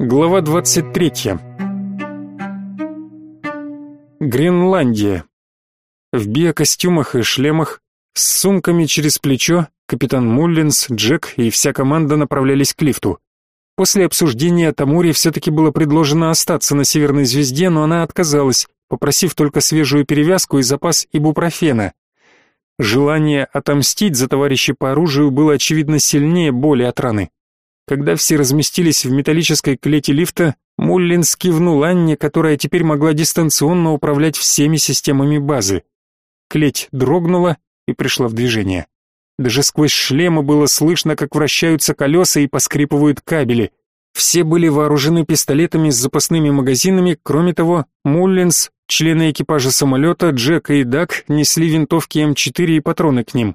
Глава 23. Гренландия. В биокостюмах и шлемах, с сумками через плечо, капитан Муллинс, Джек и вся команда направлялись к лифту. После обсуждения Тамури все-таки было предложено остаться на Северной Звезде, но она отказалась, попросив только свежую перевязку и запас ибупрофена. Желание отомстить за товарища по оружию было очевидно сильнее боли от раны. Когда все разместились в металлической клете лифта, Муллин скивнул Анне, которая теперь могла дистанционно управлять всеми системами базы. Клеть дрогнула и пришла в движение. Даже сквозь шлемы было слышно, как вращаются колеса и поскрипывают кабели. Все были вооружены пистолетами с запасными магазинами, кроме того, Муллинс Члены экипажа самолета, Джек и Дак, несли винтовки М4 и патроны к ним.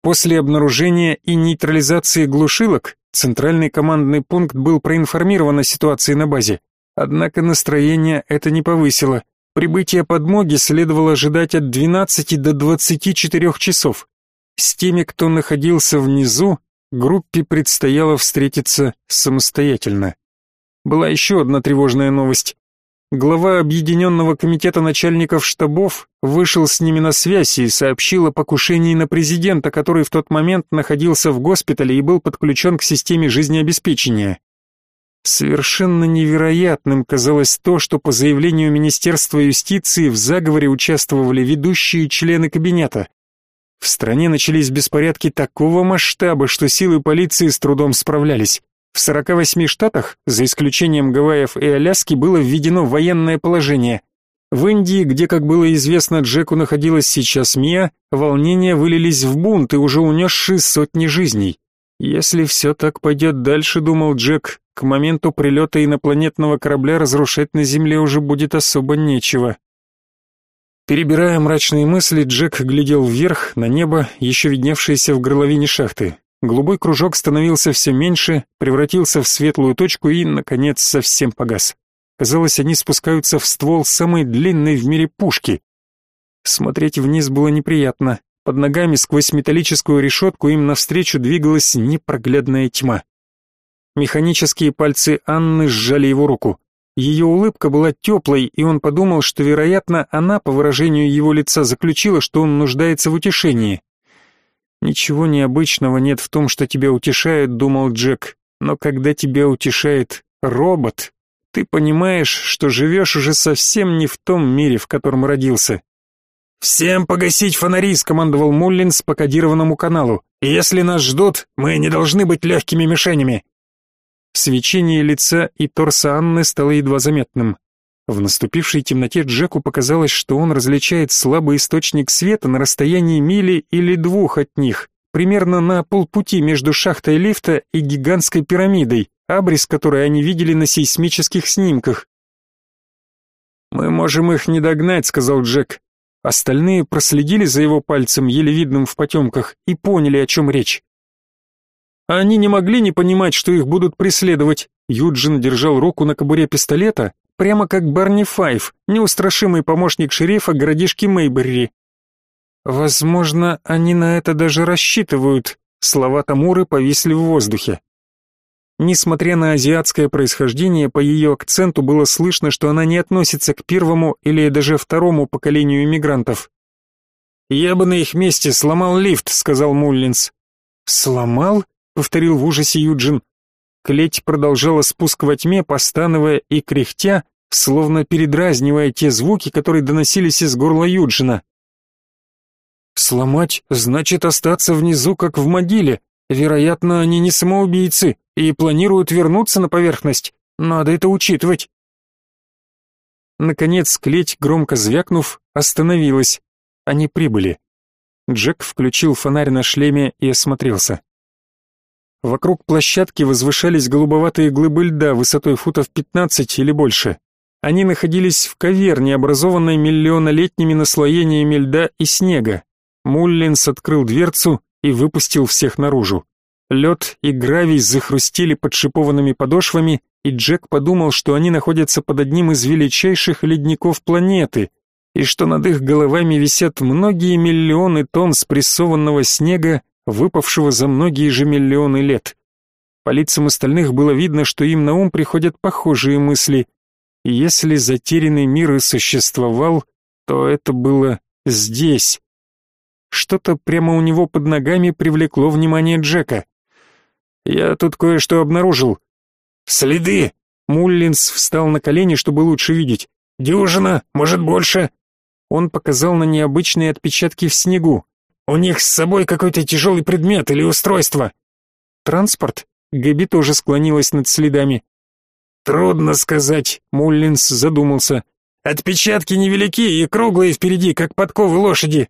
После обнаружения и нейтрализации глушилок, центральный командный пункт был проинформирован о ситуации на базе. Однако настроение это не повысило. Прибытие подмоги следовало ожидать от 12 до 24 часов. С теми, кто находился внизу, группе предстояло встретиться самостоятельно. Была еще одна тревожная новость. Глава Объединенного комитета начальников штабов вышел с ними на связь и сообщил о покушении на президента, который в тот момент находился в госпитале и был подключен к системе жизнеобеспечения. Совершенно невероятным казалось то, что по заявлению Министерства юстиции в заговоре участвовали ведущие члены кабинета. В стране начались беспорядки такого масштаба, что силы полиции с трудом справлялись. В 48 штатах, за исключением Гавайев и Аляски, было введено военное положение. В Индии, где, как было известно, Джеку находилась сейчас Мия, волнения вылились в бунт и уже унесшие сотни жизней. Если все так пойдет дальше, думал Джек, к моменту прилета инопланетного корабля разрушать на Земле уже будет особо нечего. Перебирая мрачные мысли, Джек глядел вверх, на небо, еще видневшееся в горловине шахты. Голубой кружок становился все меньше, превратился в светлую точку и, наконец, совсем погас. Казалось, они спускаются в ствол самой длинной в мире пушки. Смотреть вниз было неприятно. Под ногами сквозь металлическую решетку им навстречу двигалась непроглядная тьма. Механические пальцы Анны сжали его руку. Ее улыбка была теплой, и он подумал, что, вероятно, она, по выражению его лица, заключила, что он нуждается в утешении. Ничего необычного нет в том, что тебя утешает, думал Джек, но когда тебя утешает робот, ты понимаешь, что живешь уже совсем не в том мире, в котором родился. «Всем погасить фонари!» — скомандовал Муллинс по кодированному каналу. «Если нас ждут, мы не должны быть легкими мишенями!» Свечение лица и торса Анны стало едва заметным. В наступившей темноте Джеку показалось, что он различает слабый источник света на расстоянии мили или двух от них, примерно на полпути между шахтой лифта и гигантской пирамидой, абрис которой они видели на сейсмических снимках. «Мы можем их не догнать», — сказал Джек. Остальные проследили за его пальцем, еле видным в потемках, и поняли, о чем речь. Они не могли не понимать, что их будут преследовать. Юджин держал руку на кобуре пистолета, прямо как Барни Файв, неустрашимый помощник шерифа городишки Мейберри. Возможно, они на это даже рассчитывают. Слова Тамуры повисли в воздухе. Несмотря на азиатское происхождение, по ее акценту было слышно, что она не относится к первому или даже второму поколению иммигрантов. «Я бы на их месте сломал лифт», — сказал Муллинс. «Сломал?» — повторил в ужасе Юджин. Клеть продолжала спуск во тьме, постановая и кряхтя, словно передразнивая те звуки, которые доносились из горла Юджина. «Сломать значит остаться внизу, как в могиле. Вероятно, они не самоубийцы и планируют вернуться на поверхность. Надо это учитывать». Наконец, клеть, громко звякнув, остановилась. Они прибыли. Джек включил фонарь на шлеме и осмотрелся. Вокруг площадки возвышались голубоватые глыбы льда высотой футов 15 или больше. Они находились в каверне, образованной миллионолетними наслоениями льда и снега. Муллинс открыл дверцу и выпустил всех наружу. Лед и гравий захрустили под шипованными подошвами, и Джек подумал, что они находятся под одним из величайших ледников планеты, и что над их головами висят многие миллионы тонн спрессованного снега, выпавшего за многие же миллионы лет. По лицам остальных было видно, что им на ум приходят похожие мысли. Если затерянный мир и существовал, то это было здесь. Что-то прямо у него под ногами привлекло внимание Джека. «Я тут кое-что обнаружил». «Следы!» Муллинс встал на колени, чтобы лучше видеть. «Дюжина, может, больше?» Он показал на необычные отпечатки в снегу. «У них с собой какой-то тяжелый предмет или устройство». «Транспорт?» Гэби тоже склонилась над следами. «Трудно сказать», — Муллинс задумался. «Отпечатки невелики и круглые впереди, как подковы лошади».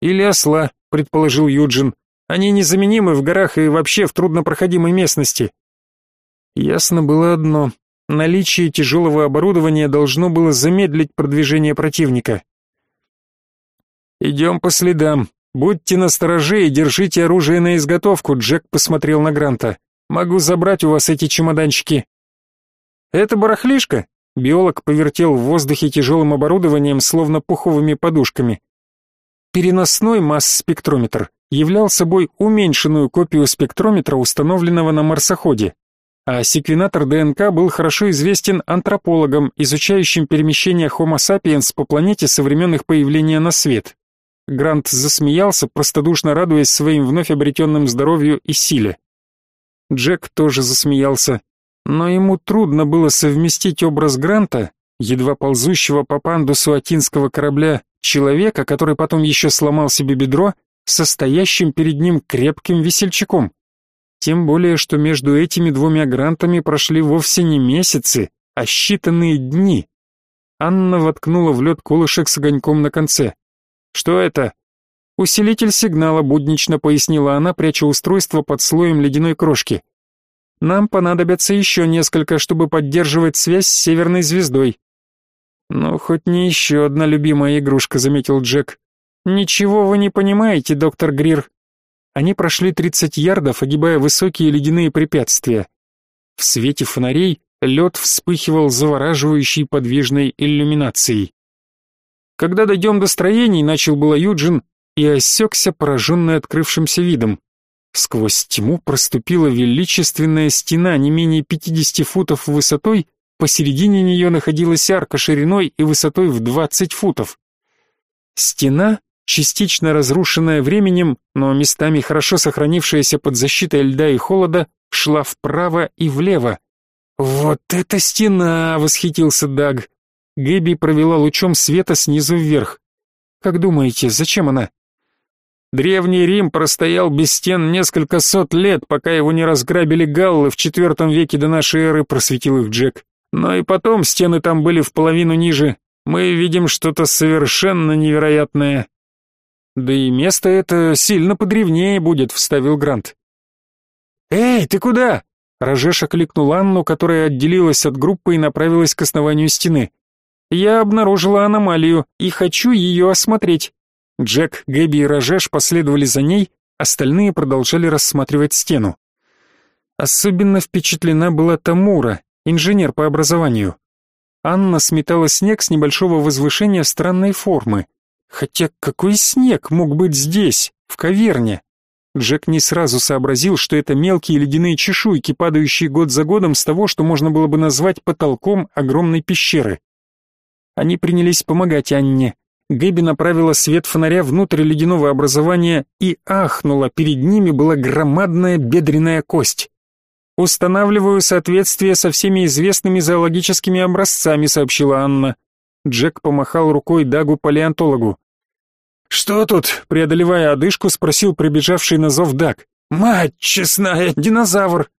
«Или осла», — предположил Юджин. «Они незаменимы в горах и вообще в труднопроходимой местности». Ясно было одно. Наличие тяжелого оборудования должно было замедлить продвижение противника. «Идем по следам. Будьте настороже и держите оружие на изготовку», — Джек посмотрел на Гранта. «Могу забрать у вас эти чемоданчики». «Это барахлишка?» Биолог повертел в воздухе тяжелым оборудованием, словно пуховыми подушками. Переносной масс-спектрометр являл собой уменьшенную копию спектрометра, установленного на марсоходе а секвенатор ДНК был хорошо известен антропологам, изучающим перемещение Homo sapiens по планете со времен их появления на свет. Грант засмеялся, простодушно радуясь своим вновь обретенным здоровью и силе. Джек тоже засмеялся, но ему трудно было совместить образ Гранта, едва ползущего по пандусу атинского корабля, человека, который потом еще сломал себе бедро, состоящим перед ним крепким весельчаком. Тем более, что между этими двумя грантами прошли вовсе не месяцы, а считанные дни. Анна воткнула в лед колышек с огоньком на конце. «Что это?» «Усилитель сигнала», — буднично пояснила она, пряча устройство под слоем ледяной крошки. «Нам понадобится еще несколько, чтобы поддерживать связь с северной звездой». «Ну, хоть не еще одна любимая игрушка», — заметил Джек. «Ничего вы не понимаете, доктор Грир. Они прошли 30 ярдов, огибая высокие ледяные препятствия. В свете фонарей лед вспыхивал завораживающей подвижной иллюминацией. Когда дойдем до строений, начал было Юджин и осекся, пораженный открывшимся видом. Сквозь тьму проступила величественная стена не менее 50 футов высотой, посередине нее находилась арка шириной и высотой в 20 футов. Стена частично разрушенная временем, но местами хорошо сохранившаяся под защитой льда и холода, шла вправо и влево. «Вот эта стена!» — восхитился Даг. Гэби провела лучом света снизу вверх. «Как думаете, зачем она?» Древний Рим простоял без стен несколько сот лет, пока его не разграбили галлы в четвертом веке до нашей эры, просветил их Джек. Но и потом стены там были в половину ниже. Мы видим что-то совершенно невероятное. Да и место это сильно подревнее будет, вставил Грант. Эй, ты куда? Рожеш окликнул Анну, которая отделилась от группы и направилась к основанию стены. Я обнаружила аномалию и хочу ее осмотреть. Джек, Гэби и Рожеш последовали за ней, остальные продолжали рассматривать стену. Особенно впечатлена была Тамура, инженер по образованию. Анна сметала снег с небольшого возвышения странной формы. Хотя какой снег мог быть здесь, в каверне? Джек не сразу сообразил, что это мелкие ледяные чешуйки, падающие год за годом с того, что можно было бы назвать потолком огромной пещеры. Они принялись помогать Анне. Гэби направила свет фонаря внутрь ледяного образования и ахнула, перед ними была громадная бедренная кость. «Устанавливаю соответствие со всеми известными зоологическими образцами», — сообщила Анна. Джек помахал рукой Дагу-палеонтологу. «Что тут?» — преодолевая одышку, спросил прибежавший на зов Даг. «Мать честная, динозавр!»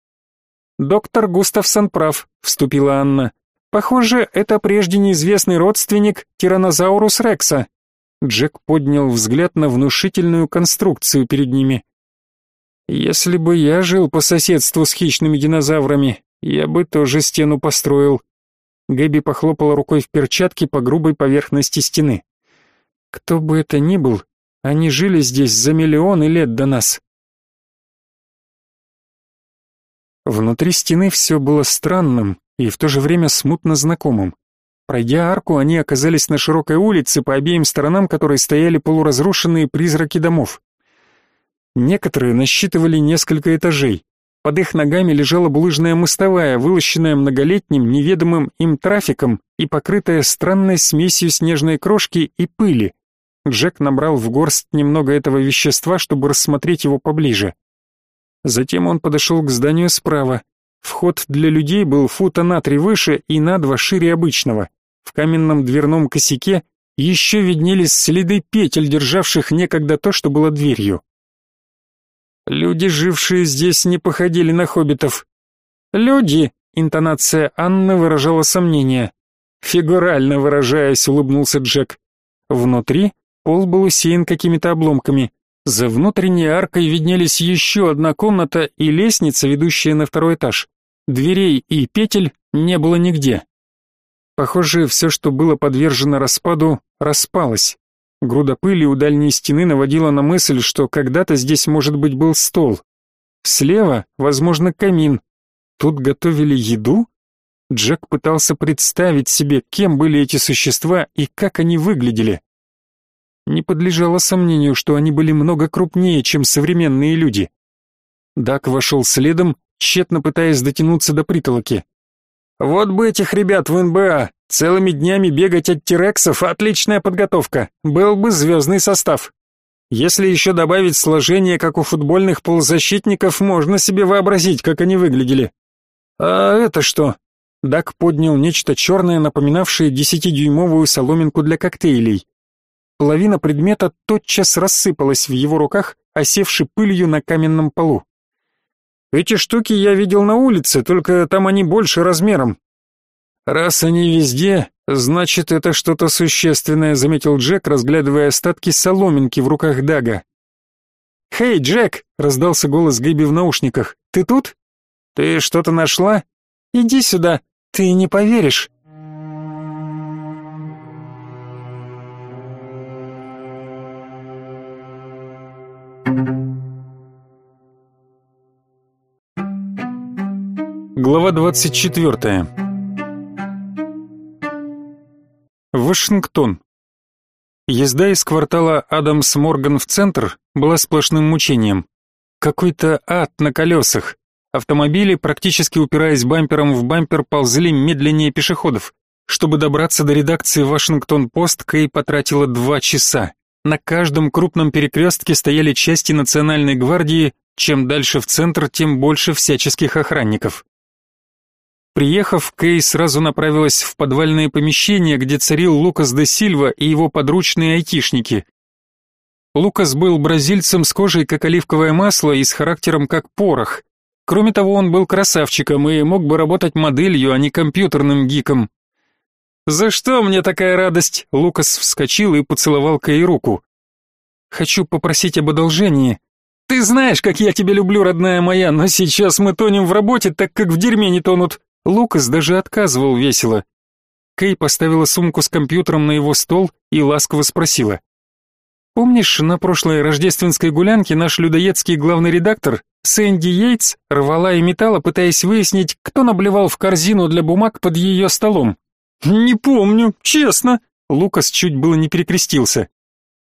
«Доктор Густавсон прав», — вступила Анна. «Похоже, это прежде неизвестный родственник Тиранозаурус Рекса». Джек поднял взгляд на внушительную конструкцию перед ними. «Если бы я жил по соседству с хищными динозаврами, я бы тоже стену построил». Гэби похлопала рукой в перчатке по грубой поверхности стены. Кто бы это ни был, они жили здесь за миллионы лет до нас. Внутри стены все было странным и в то же время смутно знакомым. Пройдя арку, они оказались на широкой улице, по обеим сторонам которой стояли полуразрушенные призраки домов. Некоторые насчитывали несколько этажей. Под их ногами лежала булыжная мостовая, вылощенная многолетним неведомым им трафиком и покрытая странной смесью снежной крошки и пыли. Джек набрал в горсть немного этого вещества, чтобы рассмотреть его поближе. Затем он подошел к зданию справа. Вход для людей был фута на три выше и на два шире обычного. В каменном дверном косяке еще виднелись следы петель, державших некогда то, что было дверью. Люди, жившие здесь, не походили на хоббитов. Люди, интонация Анны выражала сомнение. Фигурально выражаясь, улыбнулся Джек. Внутри пол был усеян какими-то обломками. За внутренней аркой виднелись еще одна комната и лестница, ведущая на второй этаж. Дверей и петель не было нигде. Похоже, все, что было подвержено распаду, распалось. Груда пыли у дальней стены наводила на мысль, что когда-то здесь, может быть, был стол. Слева, возможно, камин. Тут готовили еду? Джек пытался представить себе, кем были эти существа и как они выглядели. Не подлежало сомнению, что они были много крупнее, чем современные люди. Дак вошел следом, тщетно пытаясь дотянуться до притолоки. «Вот бы этих ребят в НБА! Целыми днями бегать от тирексов — отличная подготовка. Был бы звездный состав. Если еще добавить сложение, как у футбольных полузащитников, можно себе вообразить, как они выглядели. А это что? Дак поднял нечто черное, напоминавшее десятидюймовую соломинку для коктейлей. Половина предмета тотчас рассыпалась в его руках, осевши пылью на каменном полу. Эти штуки я видел на улице, только там они больше размером. Раз они везде, значит, это что-то существенное, заметил Джек, разглядывая остатки соломинки в руках Дага. «Хей, Джек!» — раздался голос Гэби в наушниках. «Ты тут? Ты что-то нашла? Иди сюда, ты не поверишь!» Глава двадцать четвертая. Вашингтон. Езда из квартала Адамс-Морган в центр была сплошным мучением. Какой-то ад на колесах. Автомобили, практически упираясь бампером в бампер, ползли медленнее пешеходов. Чтобы добраться до редакции Вашингтон-Пост, Кей потратила два часа. На каждом крупном перекрестке стояли части Национальной гвардии, чем дальше в центр, тем больше всяческих охранников. Приехав, Кей сразу направилась в подвальное помещение, где царил Лукас де Сильва и его подручные айтишники. Лукас был бразильцем с кожей как оливковое масло и с характером как порох. Кроме того, он был красавчиком и мог бы работать моделью, а не компьютерным гиком. «За что мне такая радость?» Лукас вскочил и поцеловал Кей руку. «Хочу попросить об одолжении. Ты знаешь, как я тебя люблю, родная моя, но сейчас мы тонем в работе, так как в дерьме не тонут. Лукас даже отказывал весело. Кей поставила сумку с компьютером на его стол и ласково спросила. «Помнишь, на прошлой рождественской гулянке наш людоедский главный редактор Сэнди Йейтс рвала и металла, пытаясь выяснить, кто наблевал в корзину для бумаг под ее столом?» «Не помню, честно». Лукас чуть было не перекрестился.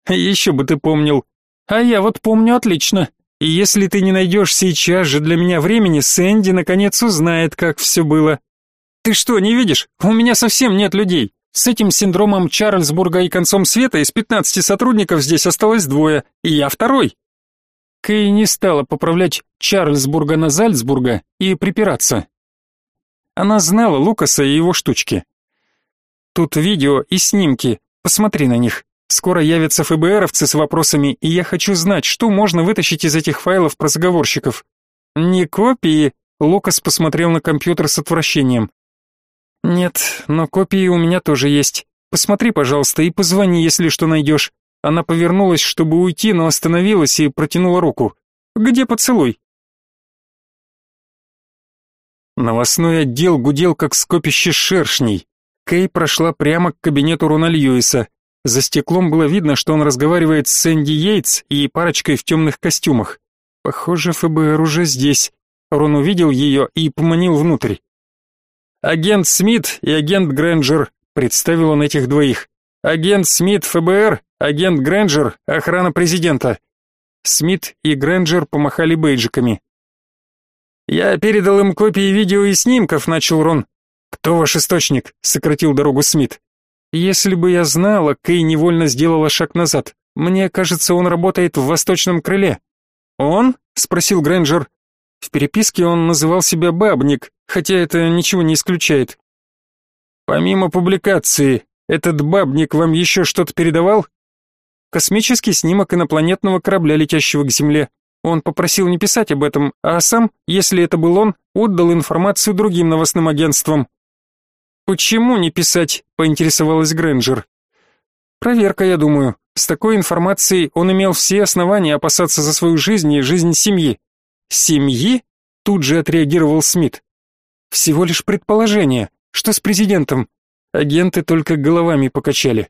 «Еще бы ты помнил. А я вот помню отлично. И если ты не найдешь сейчас же для меня времени, Сэнди наконец узнает, как все было. Ты что, не видишь? У меня совсем нет людей. С этим синдромом Чарльзбурга и концом света из 15 сотрудников здесь осталось двое, и я второй. Кей не стала поправлять Чарльзбурга на Зальцбурга и припираться. Она знала Лукаса и его штучки. Тут видео и снимки, посмотри на них. Скоро явятся ФБРовцы с вопросами, и я хочу знать, что можно вытащить из этих файлов про заговорщиков. Не копии, Лукас посмотрел на компьютер с отвращением. Нет, но копии у меня тоже есть. Посмотри, пожалуйста, и позвони, если что найдешь. Она повернулась, чтобы уйти, но остановилась и протянула руку. Где поцелуй? Новостной отдел гудел как скопище шершней. Кей прошла прямо к кабинету Рона Льюиса. За стеклом было видно, что он разговаривает с Сэнди Йейтс и парочкой в темных костюмах. Похоже, ФБР уже здесь. Рон увидел ее и поманил внутрь. «Агент Смит и агент Грэнджер», — представил он этих двоих. «Агент Смит, ФБР, агент Грэнджер, охрана президента». Смит и Грэнджер помахали бейджиками. Я передал им копии видео и снимков, начал Рон. Кто ваш источник? сократил дорогу Смит. Если бы я знала, Кей невольно сделала шаг назад. Мне кажется, он работает в восточном крыле. Он? спросил Грэнджер. В переписке он называл себя Бабник, хотя это ничего не исключает. Помимо публикации, этот Бабник вам еще что-то передавал? Космический снимок инопланетного корабля, летящего к Земле. Он попросил не писать об этом, а сам, если это был он, отдал информацию другим новостным агентствам. Почему не писать? поинтересовалась Грэнджер. Проверка, я думаю. С такой информацией он имел все основания опасаться за свою жизнь и жизнь семьи. Семьи? Тут же отреагировал Смит. Всего лишь предположение. Что с президентом? Агенты только головами покачали.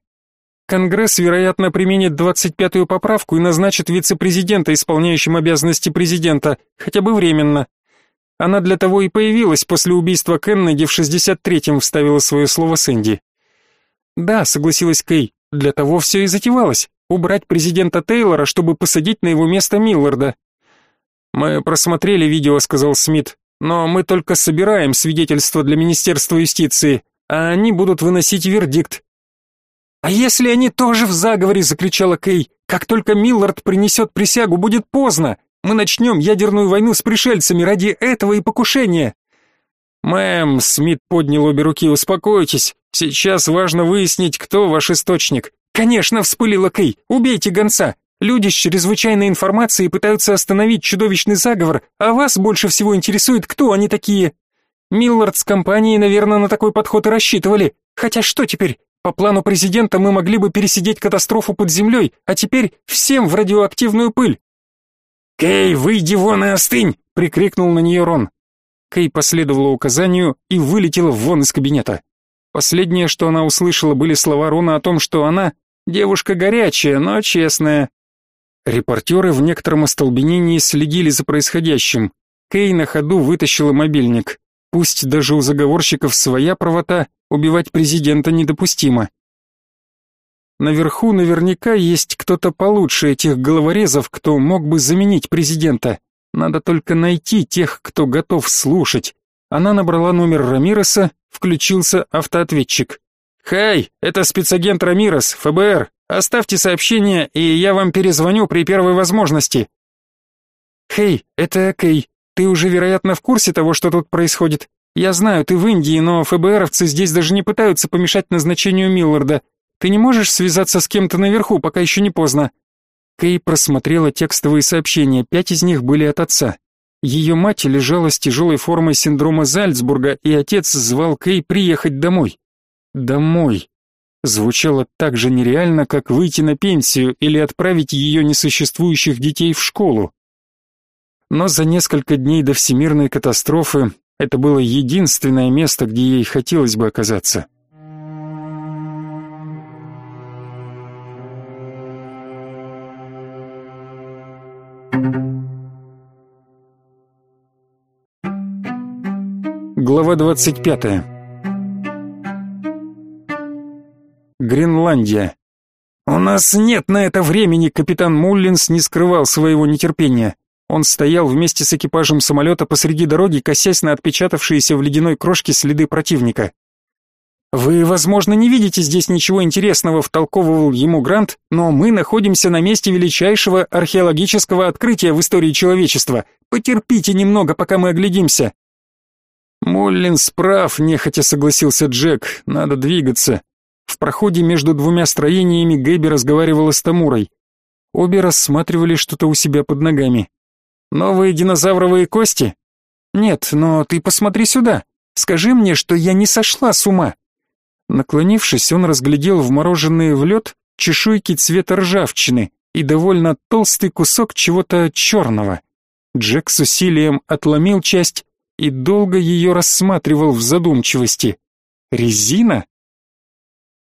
Конгресс, вероятно, применит 25-ю поправку и назначит вице-президента, исполняющим обязанности президента, хотя бы временно. Она для того и появилась после убийства Кеннеди в 63-м, вставила свое слово Сэнди. Да, согласилась Кей, для того все и затевалось. Убрать президента Тейлора, чтобы посадить на его место Милларда. Мы просмотрели видео, сказал Смит, но мы только собираем свидетельства для Министерства юстиции, а они будут выносить вердикт. А если они тоже в заговоре, закричала Кей. Как только Миллард принесет присягу, будет поздно. Мы начнем ядерную войну с пришельцами ради этого и покушения. Мэм, Смит поднял обе руки, успокойтесь. Сейчас важно выяснить, кто ваш источник. Конечно, вспылила Кей. Убейте гонца. Люди с чрезвычайной информацией пытаются остановить чудовищный заговор, а вас больше всего интересует, кто они такие. Миллард с компанией, наверное, на такой подход и рассчитывали. Хотя что теперь? По плану президента мы могли бы пересидеть катастрофу под землей, а теперь всем в радиоактивную пыль. «Кей, выйди вон и остынь!» — прикрикнул на нее Рон. Кей последовала указанию и вылетела вон из кабинета. Последнее, что она услышала, были слова Рона о том, что она девушка горячая, но честная. Репортеры в некотором остолбенении следили за происходящим. Кей на ходу вытащила мобильник. Пусть даже у заговорщиков своя правота, убивать президента недопустимо. Наверху наверняка есть кто-то получше этих головорезов, кто мог бы заменить президента. Надо только найти тех, кто готов слушать. Она набрала номер Рамиреса, включился автоответчик. «Хай, это спецагент Рамирес, ФБР. Оставьте сообщение, и я вам перезвоню при первой возможности». «Хей, это Кей. Ты уже, вероятно, в курсе того, что тут происходит. Я знаю, ты в Индии, но ФБРовцы здесь даже не пытаются помешать назначению Милларда. Ты не можешь связаться с кем-то наверху, пока еще не поздно?» Кей просмотрела текстовые сообщения, пять из них были от отца. Ее мать лежала с тяжелой формой синдрома Зальцбурга, и отец звал Кей приехать домой. Домой. Звучало так же нереально, как выйти на пенсию или отправить ее несуществующих детей в школу. Но за несколько дней до всемирной катастрофы это было единственное место, где ей хотелось бы оказаться. Глава 25. Гренландия. У нас нет на это времени, капитан Муллинс не скрывал своего нетерпения. Он стоял вместе с экипажем самолета посреди дороги, косясь на отпечатавшиеся в ледяной крошке следы противника. Вы, возможно, не видите здесь ничего интересного, втолковывал ему Грант, но мы находимся на месте величайшего археологического открытия в истории человечества. Потерпите немного, пока мы оглядимся. Моллинс прав, нехотя согласился Джек. Надо двигаться. В проходе между двумя строениями Гэби разговаривала с Тамурой. Обе рассматривали что-то у себя под ногами. Новые динозавровые кости? Нет, но ты посмотри сюда. Скажи мне, что я не сошла с ума. Наклонившись, он разглядел вмороженные в лед чешуйки цвета ржавчины и довольно толстый кусок чего-то черного. Джек с усилием отломил часть и долго ее рассматривал в задумчивости. Резина?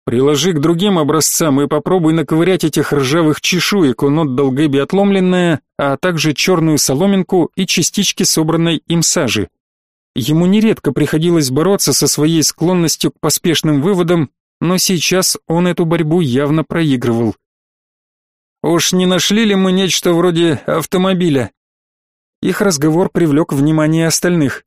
Приложи к другим образцам и попробуй наковырять этих ржавых чешуек, он отдал Гэби отломленное, а также черную соломинку и частички собранной им сажи. Ему нередко приходилось бороться со своей склонностью к поспешным выводам, но сейчас он эту борьбу явно проигрывал. «Уж не нашли ли мы нечто вроде автомобиля?» Их разговор привлек внимание остальных.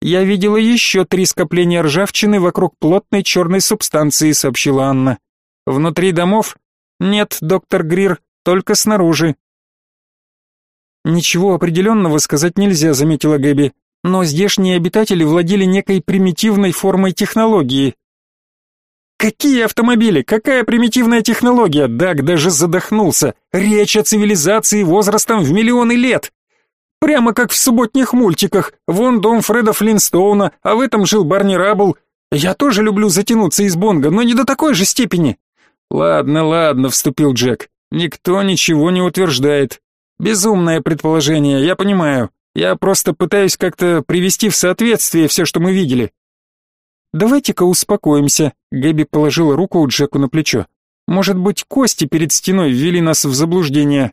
«Я видела еще три скопления ржавчины вокруг плотной черной субстанции», — сообщила Анна. «Внутри домов? Нет, доктор Грир, только снаружи». «Ничего определенного сказать нельзя», — заметила Гэби. «Но здешние обитатели владели некой примитивной формой технологии, Какие автомобили? Какая примитивная технология? Даг даже задохнулся. Речь о цивилизации возрастом в миллионы лет. Прямо как в субботних мультиках. Вон дом Фреда Флинстоуна, а в этом жил Барни Раббл. Я тоже люблю затянуться из бонга, но не до такой же степени. Ладно, ладно, вступил Джек. Никто ничего не утверждает. Безумное предположение, я понимаю. Я просто пытаюсь как-то привести в соответствие все, что мы видели. Давайте-ка успокоимся. Гэби положила руку Джеку на плечо. Может быть, кости перед стеной ввели нас в заблуждение.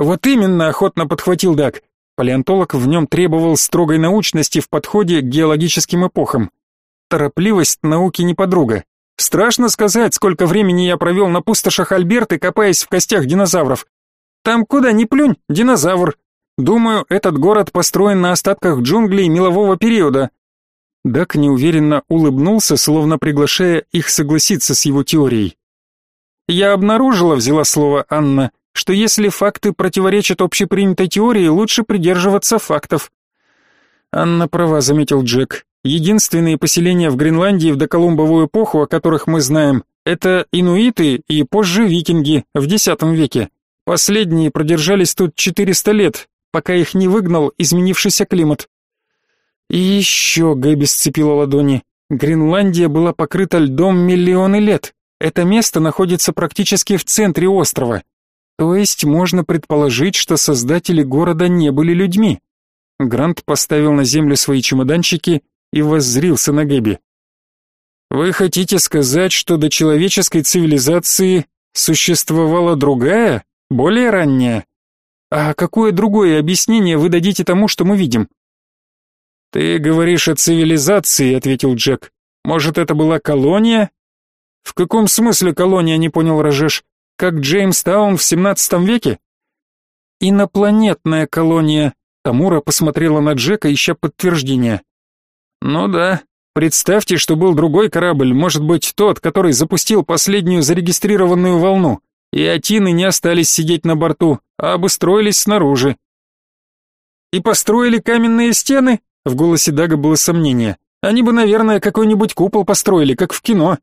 Вот именно, охотно подхватил Даг. Палеонтолог в нем требовал строгой научности в подходе к геологическим эпохам. Торопливость науки не подруга. Страшно сказать, сколько времени я провел на пустошах Альберты, копаясь в костях динозавров. Там куда ни плюнь, динозавр. Думаю, этот город построен на остатках джунглей мелового периода, Дак неуверенно улыбнулся, словно приглашая их согласиться с его теорией. «Я обнаружила», — взяла слово Анна, «что если факты противоречат общепринятой теории, лучше придерживаться фактов». «Анна права», — заметил Джек. «Единственные поселения в Гренландии в доколумбовую эпоху, о которых мы знаем, это инуиты и позже викинги в X веке. Последние продержались тут 400 лет, пока их не выгнал изменившийся климат. И еще Гэби сцепила ладони. Гренландия была покрыта льдом миллионы лет. Это место находится практически в центре острова. То есть можно предположить, что создатели города не были людьми. Грант поставил на землю свои чемоданчики и воззрился на Гэби. Вы хотите сказать, что до человеческой цивилизации существовала другая, более ранняя? А какое другое объяснение вы дадите тому, что мы видим? «Ты говоришь о цивилизации», — ответил Джек. «Может, это была колония?» «В каком смысле колония?» — не понял Рожеш. «Как Джеймстаун в семнадцатом веке?» «Инопланетная колония», — Тамура посмотрела на Джека, ища подтверждения. «Ну да. Представьте, что был другой корабль, может быть, тот, который запустил последнюю зарегистрированную волну, и Атины не остались сидеть на борту, а обустроились снаружи». «И построили каменные стены?» В голосе Дага было сомнение. Они бы, наверное, какой-нибудь купол построили, как в кино.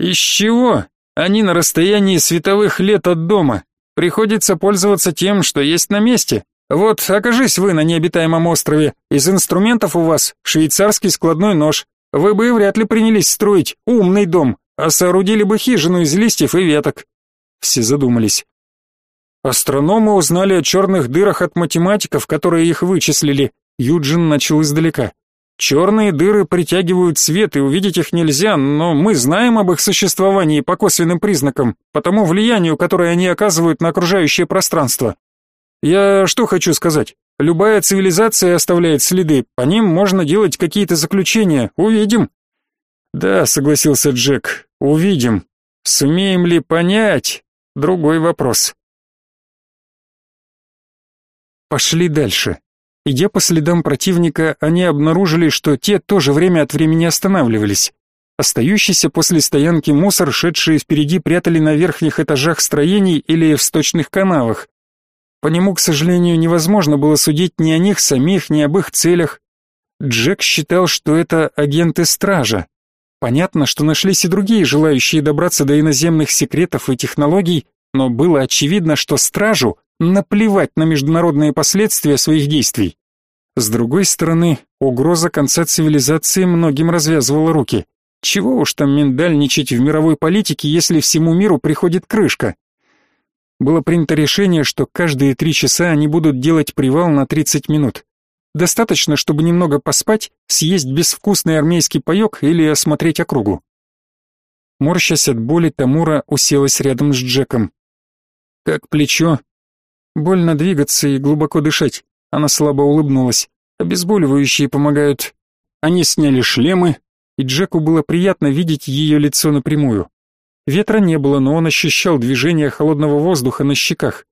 Из чего? Они на расстоянии световых лет от дома. Приходится пользоваться тем, что есть на месте. Вот, окажись вы на необитаемом острове, из инструментов у вас швейцарский складной нож. Вы бы вряд ли принялись строить умный дом, а соорудили бы хижину из листьев и веток. Все задумались. Астрономы узнали о черных дырах от математиков, которые их вычислили, Юджин начал издалека. Черные дыры притягивают свет, и увидеть их нельзя, но мы знаем об их существовании по косвенным признакам, по тому влиянию, которое они оказывают на окружающее пространство. Я что хочу сказать? Любая цивилизация оставляет следы, по ним можно делать какие-то заключения. Увидим. Да, согласился Джек. Увидим. Сумеем ли понять? Другой вопрос. Пошли дальше. Идя по следам противника, они обнаружили, что те тоже время от времени останавливались. Остающийся после стоянки мусор, шедшие впереди, прятали на верхних этажах строений или в сточных канавах. По нему, к сожалению, невозможно было судить ни о них самих, ни об их целях. Джек считал, что это агенты стража. Понятно, что нашлись и другие, желающие добраться до иноземных секретов и технологий, но было очевидно, что стражу наплевать на международные последствия своих действий. С другой стороны, угроза конца цивилизации многим развязывала руки. Чего уж там миндальничать в мировой политике, если всему миру приходит крышка? Было принято решение, что каждые три часа они будут делать привал на 30 минут. Достаточно, чтобы немного поспать, съесть безвкусный армейский паёк или осмотреть округу. Морщась от боли, Тамура уселась рядом с Джеком. «Как плечо?» Больно двигаться и глубоко дышать. Она слабо улыбнулась. Обезболивающие помогают. Они сняли шлемы, и Джеку было приятно видеть ее лицо напрямую. Ветра не было, но он ощущал движение холодного воздуха на щеках.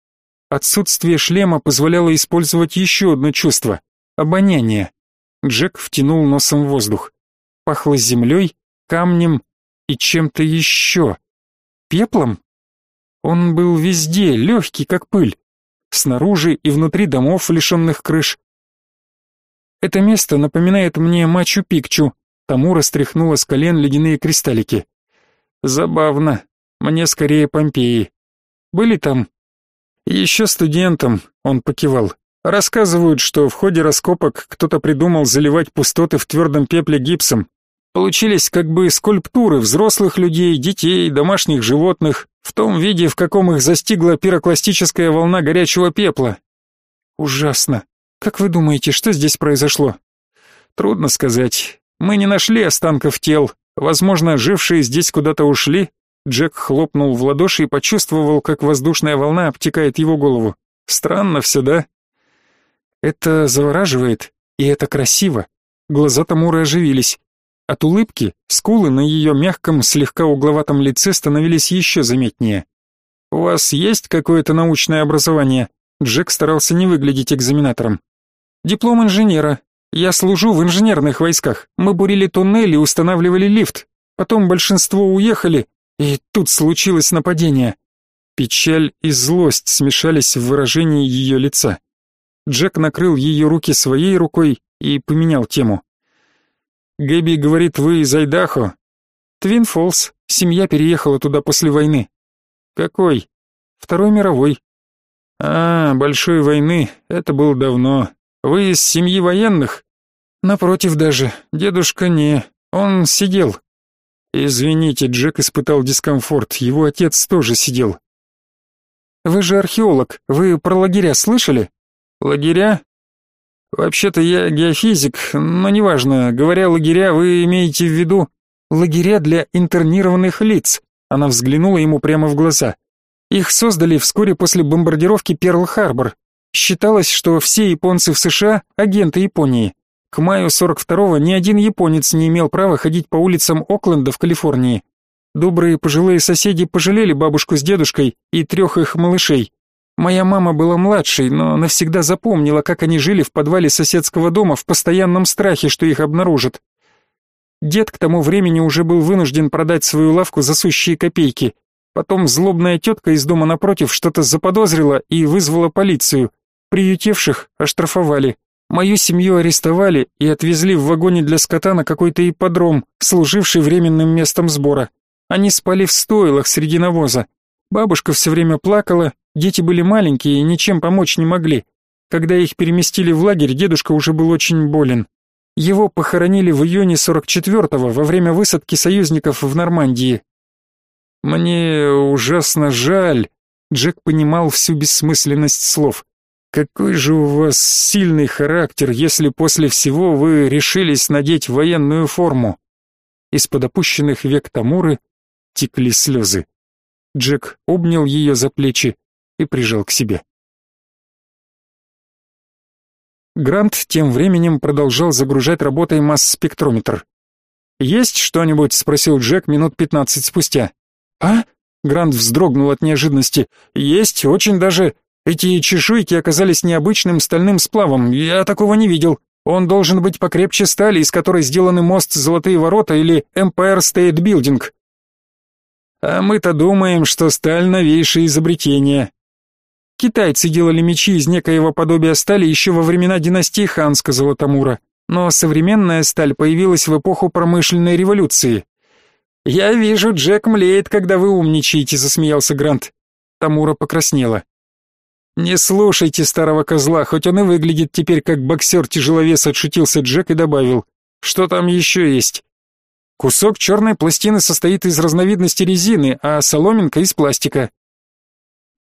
Отсутствие шлема позволяло использовать еще одно чувство — обоняние. Джек втянул носом воздух. Пахло землей, камнем и чем-то еще. Пеплом? Он был везде, легкий, как пыль. Снаружи и внутри домов, лишенных крыш. Это место напоминает мне Мачу-Пикчу. Тамура стряхнула с колен ледяные кристаллики. Забавно. Мне скорее Помпеи. Были там? Еще студентом, он покивал. Рассказывают, что в ходе раскопок кто-то придумал заливать пустоты в твердом пепле гипсом. Получились как бы скульптуры взрослых людей, детей, домашних животных, в том виде, в каком их застигла пирокластическая волна горячего пепла. Ужасно. Как вы думаете, что здесь произошло? Трудно сказать. Мы не нашли останков тел. Возможно, жившие здесь куда-то ушли. Джек хлопнул в ладоши и почувствовал, как воздушная волна обтекает его голову. Странно все, да? Это завораживает, и это красиво. Глаза Тамуры оживились. От улыбки скулы на ее мягком, слегка угловатом лице становились еще заметнее. «У вас есть какое-то научное образование?» Джек старался не выглядеть экзаменатором. «Диплом инженера. Я служу в инженерных войсках. Мы бурили туннели, устанавливали лифт. Потом большинство уехали, и тут случилось нападение». Печаль и злость смешались в выражении ее лица. Джек накрыл ее руки своей рукой и поменял тему. «Гэби говорит, вы из Айдахо?» «Твин Фолс. Семья переехала туда после войны». «Какой?» «Второй мировой». «А, большой войны. Это было давно. Вы из семьи военных?» «Напротив даже. Дедушка не. Он сидел». «Извините, Джек испытал дискомфорт. Его отец тоже сидел». «Вы же археолог. Вы про лагеря слышали?» Лагеря? Вообще-то я геофизик, но неважно. Говоря лагеря, вы имеете в виду лагеря для интернированных лиц. Она взглянула ему прямо в глаза. Их создали вскоре после бомбардировки Перл-Харбор. Считалось, что все японцы в США агенты Японии. К маю 42-го ни один японец не имел права ходить по улицам Окленда в Калифорнии. Добрые пожилые соседи пожалели бабушку с дедушкой и трех их малышей. Моя мама была младшей, но навсегда запомнила, как они жили в подвале соседского дома в постоянном страхе, что их обнаружат. Дед к тому времени уже был вынужден продать свою лавку за сущие копейки. Потом злобная тетка из дома напротив что-то заподозрила и вызвала полицию. Приютевших оштрафовали. Мою семью арестовали и отвезли в вагоне для скота на какой-то ипподром, служивший временным местом сбора. Они спали в стойлах среди навоза. Бабушка все время плакала, дети были маленькие и ничем помочь не могли. Когда их переместили в лагерь, дедушка уже был очень болен. Его похоронили в июне 44-го во время высадки союзников в Нормандии. Мне ужасно жаль. Джек понимал всю бессмысленность слов. Какой же у вас сильный характер, если после всего вы решились надеть военную форму. Из-под опущенных век Тамуры текли слезы. Джек обнял ее за плечи и прижал к себе. Грант тем временем продолжал загружать работой масс-спектрометр. «Есть что-нибудь?» — спросил Джек минут пятнадцать спустя. «А?» — Грант вздрогнул от неожиданности. «Есть, очень даже. Эти чешуйки оказались необычным стальным сплавом. Я такого не видел. Он должен быть покрепче стали, из которой сделаны мост Золотые ворота или Empire State Building. А мы-то думаем, что сталь новейшее изобретение. Китайцы делали мечи из некоего подобия стали еще во времена династии Хан, сказала Тамура. Но современная сталь появилась в эпоху промышленной революции. Я вижу, Джек млеет, когда вы умничаете, засмеялся Грант. Тамура покраснела. Не слушайте старого козла, хоть он и выглядит теперь как боксер-тяжеловес, отшутился Джек и добавил. Что там еще есть? Кусок черной пластины состоит из разновидности резины, а соломинка из пластика.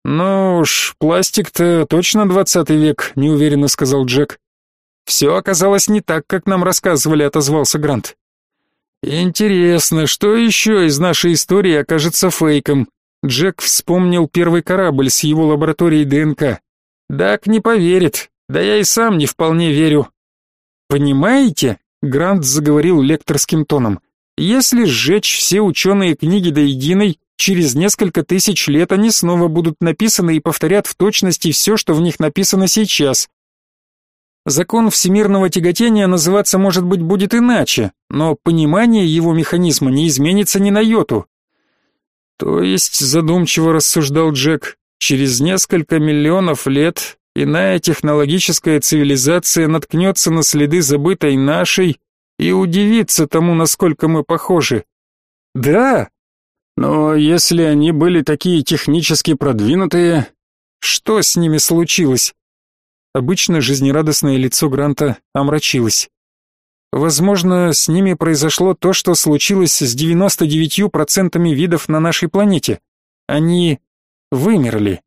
Ну уж, пластик-то точно двадцатый век, неуверенно сказал Джек. Все оказалось не так, как нам рассказывали, отозвался Грант. Интересно, что еще из нашей истории окажется фейком? Джек вспомнил первый корабль с его лабораторией ДНК. Дак не поверит. Да я и сам не вполне верю. Понимаете? Грант заговорил лекторским тоном. Если сжечь все ученые книги до единой, Через несколько тысяч лет они снова будут написаны и повторят в точности все, что в них написано сейчас. Закон всемирного тяготения называться, может быть, будет иначе, но понимание его механизма не изменится ни на йоту. То есть, задумчиво рассуждал Джек, через несколько миллионов лет иная технологическая цивилизация наткнется на следы забытой нашей и удивится тому, насколько мы похожи. Да, но если они были такие технически продвинутые, что с ними случилось? Обычно жизнерадостное лицо Гранта омрачилось. Возможно, с ними произошло то, что случилось с 99% видов на нашей планете. Они вымерли.